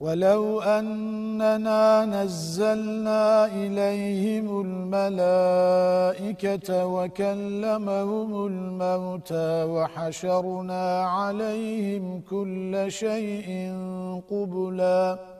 ولو أننا نزلنا إليهم الملائكة وكلمهم الموتى وحشرنا عليهم كل شيء قبلاً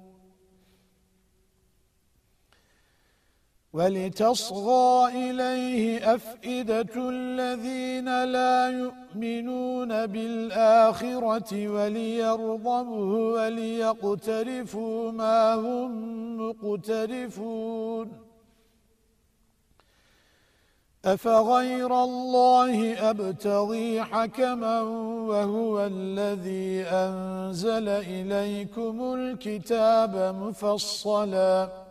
ولتصغى إليه أفئدة الذين لا يؤمنون بالآخرة وليرضبه وليقترفوا ما هم مقترفون. أفغير الله أبتغي حكما وهو الذي أنزل إليكم الكتاب مفصلاً.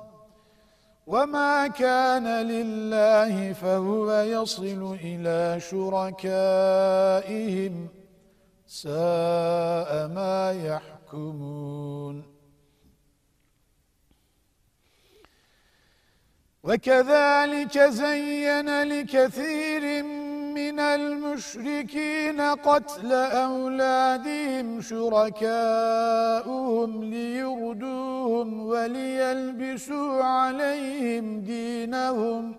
وما كان لله فهو يصل إلى شركائهم ساء ما يحكمون وكذلك زين لكثير من من المشركين قتل أولادهم شركاؤهم ليردوهم وليلبسوا عليهم دينهم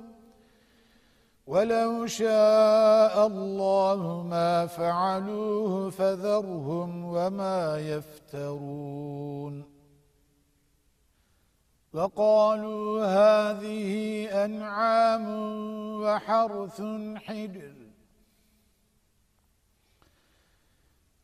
ولو شاء الله ما فعلوه فذرهم وما يفترون وقالوا هذه أنعام وحرث حجر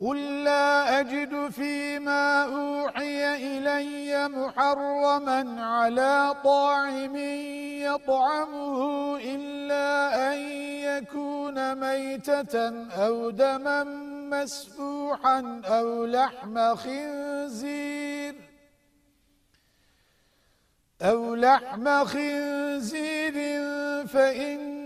قل لا أجد فيما أوحي إلي محرما على طاعم يطعمه إلا أن يكون ميتة أو دما مسفوحا أو لحم خنزير أو لحم خنزير فإن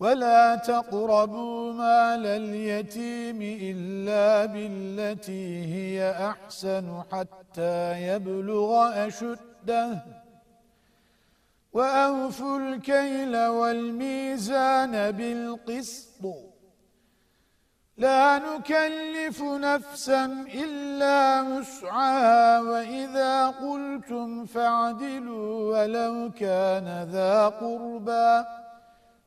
ولا تقربوا مال اليتيم إلا بالتي هي أحسن حتى يبلغ أشده وأوفوا الكيل والميزان بالقسط لا نكلف نفسا إلا مسعها وإذا قلتم فاعدلوا ولو كان ذا قربا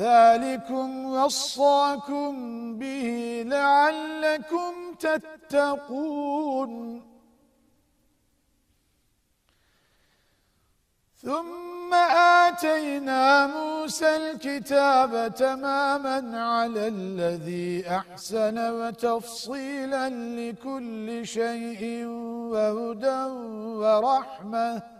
ذلكم وصاكم به لعلكم تتقون. ثم آتينا موسى الكتاب تماما على الذي أحسن وتفصيلا لكل شيء وهدى ورحمة.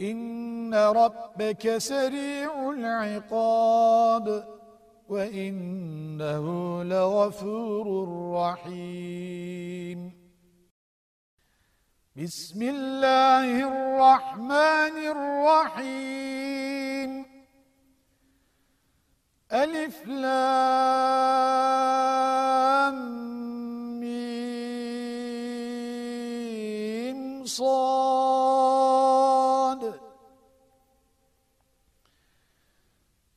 إن ربك سريع العقاب وإنه لغفور رحيم. بسم الله الرحمن الرحيم. ألف لام صاد.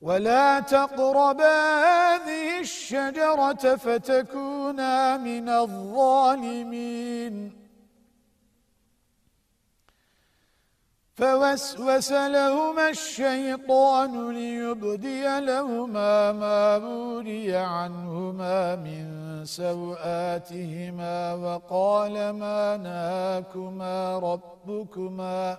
ولا تقربا هذه الشجرة فتكونا من الظالمين. فوسوس لهما الشيطان ليبدي لهما ما بوري عنهما من سوآتهما وقال ما نهاكما ربكما.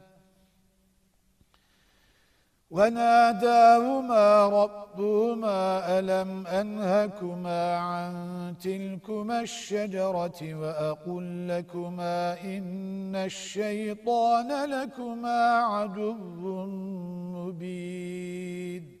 وناداهما ربهما ألم أنهكما عن تلكما الشجرة وأقول لكما إن الشيطان لكما عدو مبين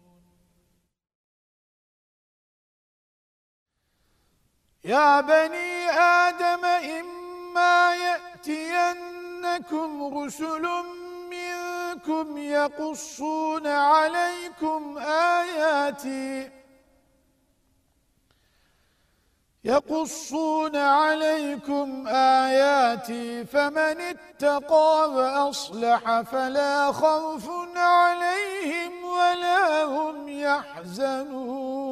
يا بني آدم إما يأتينكم رسل منكم يقصون عليكم آياتي يقصون عليكم آياتي فمن اتقى وأصلح فلا خوف عليهم ولا هم يحزنون.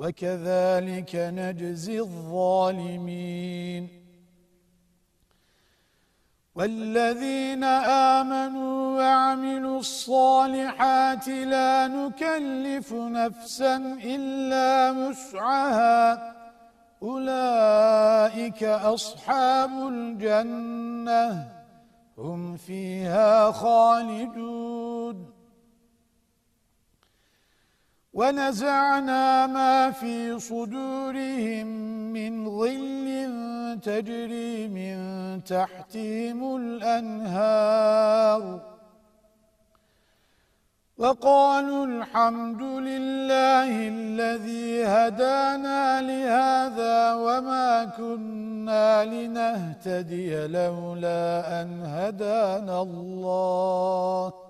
وكذلك نجزي الظالمين. والذين آمنوا وعملوا الصالحات لا نكلف نفسا إلا مسعها أولئك أصحاب الجنة. هم فيها خالدون. ونزعنا ما في صدورهم من ظل تجري من تحتهم الأنهار. وقالوا الحمد لله الذي هدانا لهذا وما كنا لنهتدي لولا أن هدانا الله.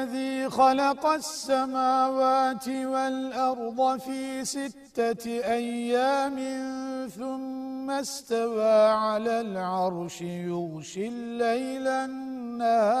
الذي خلق السماوات والأرض في ستة أيام ثم استوى على العرش يغشي الليل النهار.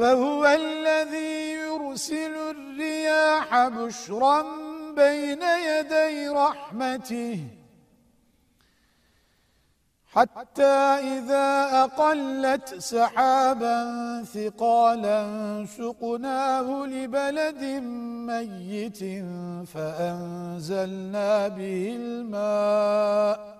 وهو الذي يرسل الرياح بشرا بين يدي رحمته. حتى إذا أقلت سحابا ثقالا سقناه لبلد ميت فأنزلنا به الماء.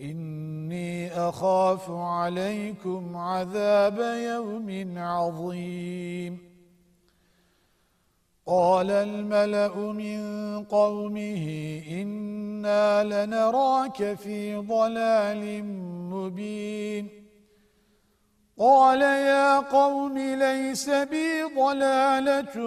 إني أخاف عليكم عذاب يوم عظيم. قال الملأ من قومه إنا لنراك في ضلال مبين. قال يا قوم ليس بي ضلالة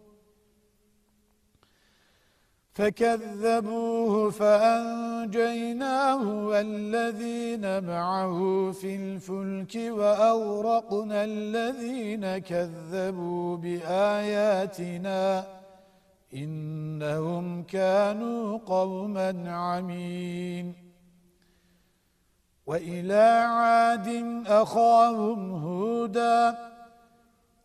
فكذبوه فأنجيناه والذين معه في الفلك وأورقنا الذين كذبوا بآياتنا إنهم كانوا قوما عمين. وإلى عاد أخاهم هوداً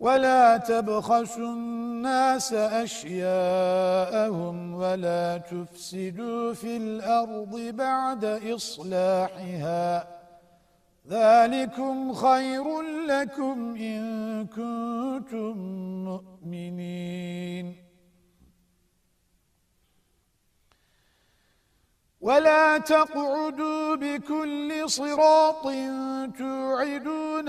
ولا تبخسوا الناس أشياءهم ولا تفسدوا في الأرض بعد إصلاحها. ذلكم خير لكم إن كنتم مؤمنين. ولا تقعدوا بكل صراط توعدون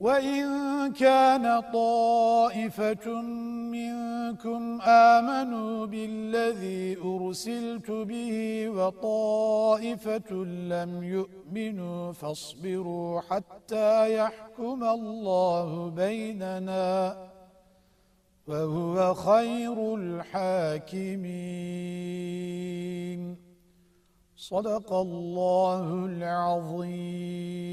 وَإِن كَانَ طَائِفَةٌ مِنْكُمْ آمَنُوا بِالَّذِي أُرْسِلْتُ بِهِ وَطَائِفَةٌ لَمْ يُؤْمِنُوا فَاصْبِرُوا حَتَّى يَحْكُمَ اللَّهُ بَيْنَنَا وَهُوَ خَيْرُ الْحَاكِمِينَ. صدق الله العظيم.